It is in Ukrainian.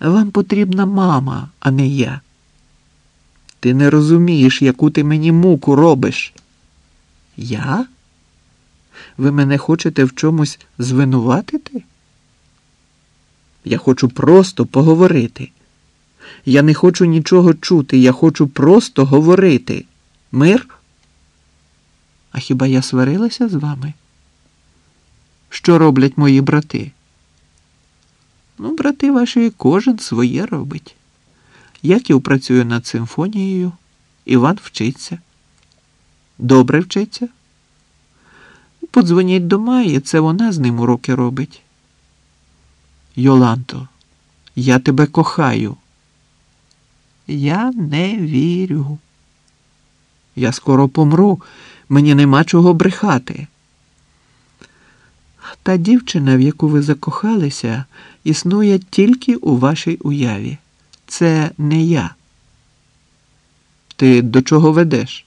Вам потрібна мама, а не я. Ти не розумієш, яку ти мені муку робиш. Я? Ви мене хочете в чомусь звинуватити? Я хочу просто поговорити. Я не хочу нічого чути, я хочу просто говорити. Мир? А хіба я сварилася з вами? Що роблять мої брати? Ну, брати ваші, кожен своє робить. Яків працює над симфонією, Іван вчиться. Добре вчиться. Подзвоніть до Майї, це вона з ним уроки робить. Йоланто, я тебе кохаю. Я не вірю. Я скоро помру, мені нема чого брехати. Та дівчина, в яку ви закохалися, існує тільки у вашій уяві. Це не я. Ти до чого ведеш?